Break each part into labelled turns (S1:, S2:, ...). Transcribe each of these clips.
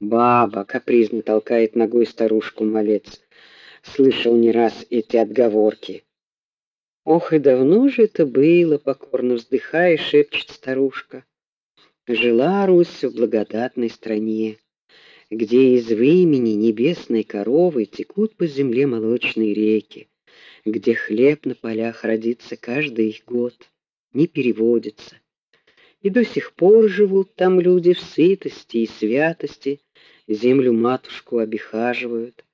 S1: Баба капризно толкает ногой старушку малец. Слышал не раз эти отговорки. Ох, и давно же это было, покорно вздыхая, шепчет старушка. Жила Русь в благодатной стране, где из вымени небесной коровы текут по земле молочные реки, где хлеб на полях родится каждый год, не переводится. И до сих пор живут там люди в сытости и святости, землю матушку обихаживают,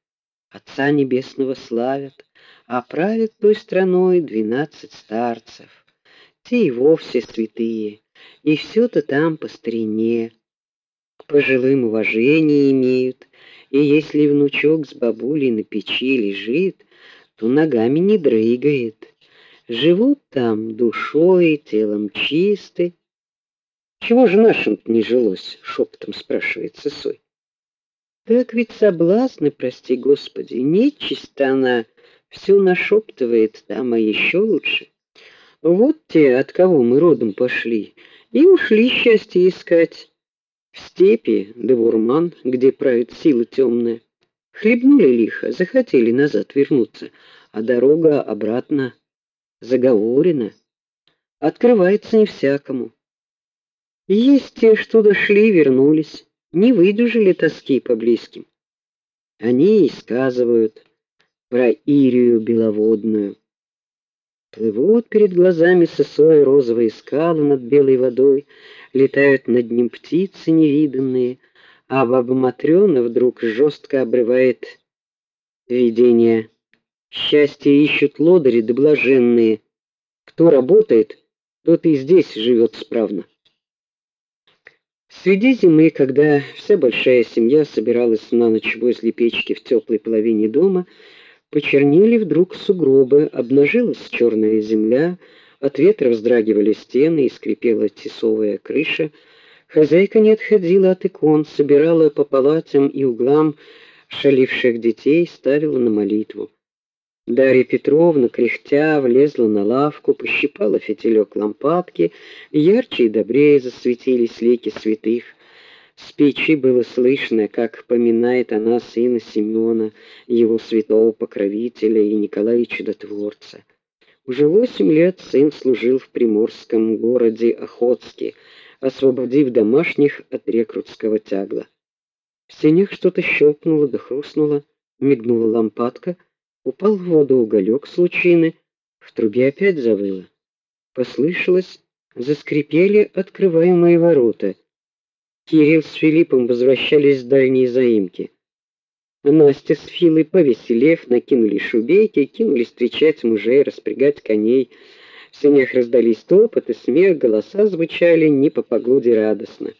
S1: Отца небесного славят, а правят той страной двенадцать старцев. Те и вовсе святые, и все то там по старине. К пожилым уважение имеют, и если внучок с бабулей на печи лежит, то ногами не дрыгает. Живут там душой и телом чисты, чего же нашим не жилось? шепотом спрашивает Сысой. Так ведь соблазны, прости Господи, нечиста она, все нашептывает там, а еще лучше. Вот те, от кого мы родом пошли, и ушли счастье искать. В степи, да в где правит сила темная. Хлебнули лихо, захотели назад вернуться, а дорога обратно заговорена. Открывается не всякому. Есть те, что дошли, вернулись, не выдержали тоски по близким. Они и сказывают про Ирию беловодную. Плывут перед глазами сосой розовые скалы над белой водой, летают над ним птицы невиданные, а баба Матрёна вдруг жестко обрывает видение. Счастье ищут лодыри да блаженные. Кто работает, тот и здесь живет справно. Среди зимы, когда вся большая семья собиралась на ночь возле печки в теплой половине дома, почернели вдруг сугробы, обнажилась черная земля, от ветра вздрагивали стены и скрипела тесовая крыша. Хозяйка не отходила от икон, собирала по палатам и углам шаливших детей, ставила на молитву. Дарья Петровна, кряхтя, влезла на лавку, пощипала фитилек лампадки, ярче и добрее засветились лики святых. С печи было слышно, как поминает она сына Семёна, его святого покровителя и Николая Чудотворца. Уже восемь лет сын служил в приморском городе Охотске, освободив домашних от рекрутского тягла. В сенях что-то щелкнуло да хрустнуло, мигнула лампадка — Упал в воду уголек с лучины, в трубе опять завыло. Послышалось, заскрипели открываемые ворота. Кирилл с Филиппом возвращались с дальней заимки. Настя с Филой, повеселев, накинули шубейки, кинулись встречать мужей, распрягать коней. В сенях раздались топот и смех, голоса звучали не по погоде радостно.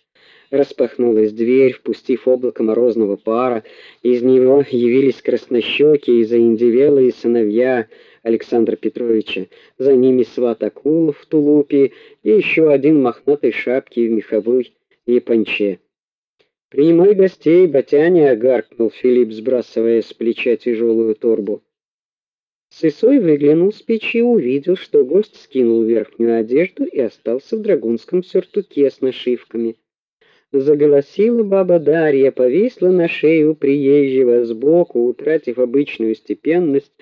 S1: Распахнулась дверь, впустив облако морозного пара. Из него явились краснощёкие и заиндевелые сыновья Александра Петровича. За ними сват Акулов в тулупе и еще один мохнатой шапке в меховой японче. «Принимай гостей, батяня!» — гаркнул Филипп, сбрасывая с плеча тяжелую торбу. Сысой выглянул с печи, увидел, что гость скинул верхнюю одежду и остался в драгунском сюртуке с нашивками заголосила баба Дарья, повисла на шею приезжего сбоку, утратив обычную степенность,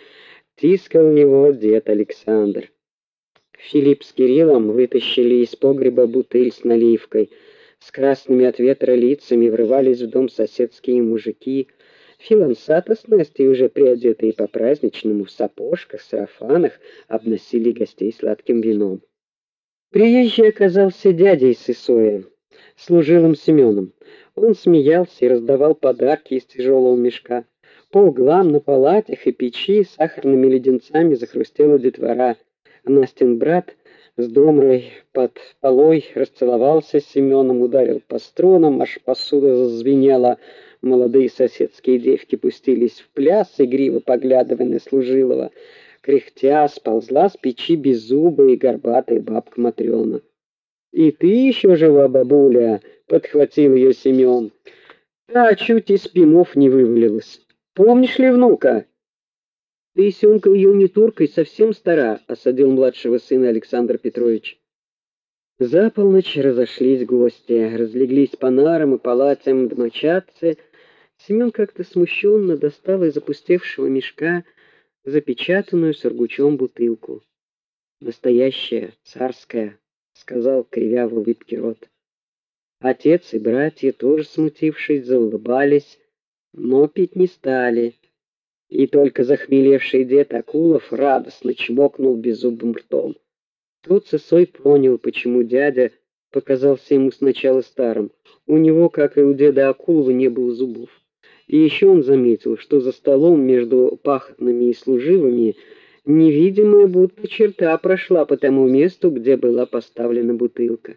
S1: тискал его дед Александр. Филипп с Кириллом вытащили из погреба бутыль с наливкой. С красными от ветра лицами врывались в дом соседские мужики. Филансата с Настей, уже приодетые по-праздничному в сапожках, сарафанах, обносили гостей сладким вином. Приезжий оказался дядей Сысоя служилым Семеном. Он смеялся и раздавал подарки из тяжелого мешка. По углам на палатях и печи сахарными леденцами захрустела детвора. Настин брат с домрой под полой расцеловался с Семеном, ударил по струнам, аж посуда зазвенела. Молодые соседские девки пустились в пляс, игриво поглядывая на служилого. Кряхтя сползла с печи беззубая и горбатая бабка Матрёна. И ты еще жива, бабуля, подхватил ее Семен. А чуть из пимов не вывалилась. Помнишь ли внука? Ты, Сёнка, ее не туркой, совсем стара, осадил младшего сына Александр Петрович. За полночь разошлись гости, разлеглись по нарам и палатам домочадцы. Семен как-то смущенно достал из опустевшего мешка запечатанную сургучом бутылку. Настоящая, царская, сказал кривя в улыбке рот. Отец и братья, тоже смутившись, заулыбались, но пить не стали. И только захмелевший дед Акулов радостно чмокнул беззубым ртом. Тут Сысой понял, почему дядя показался ему сначала старым. У него, как и у деда Акулова, не было зубов. И еще он заметил, что за столом между пахотными и служивыми невидимая будто черта прошла по тому месту, где была поставлена бутылка.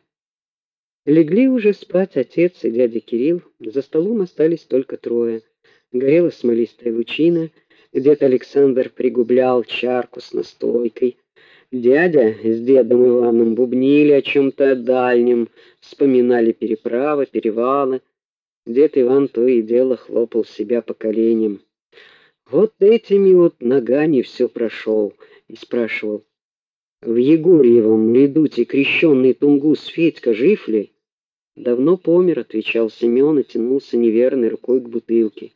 S1: Легли уже спать отец и дядя Кирилл, за столом остались только трое. Горела смолистая лучина, дед Александр пригублял чарку с настойкой. Дядя с дедом Иваном бубнили о чем то дальнем, вспоминали переправы, перевалы. Дед Иван то и дело хлопал себя по коленям. Вот этими вот ногами все прошел и спрашивал: "В Егорьевом редуте крещенный тунгус Федька жив ли?" "Давно помер", отвечал Семен и тянулся неверной рукой к бутылке.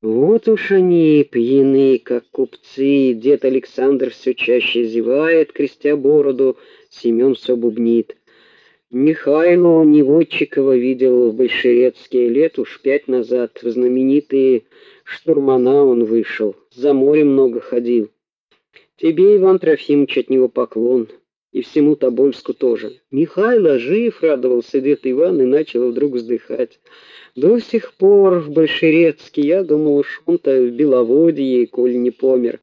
S1: Вот уж они пьяны, как купцы. Дед Александр все чаще зевает, крестя бороду, Семен все бубнит. Михайло Неводчикова видел в Большерецке лет уж пять назад. В знаменитые штурмана он вышел, за море много ходил. Тебе, Иван Трофимович, от него поклон, и всему Тобольску тоже. Михайло жив, радовался дед Иван и начал вдруг вздыхать. До сих пор в Большерецке я думал, уж он-то в Беловодье, коль не помер.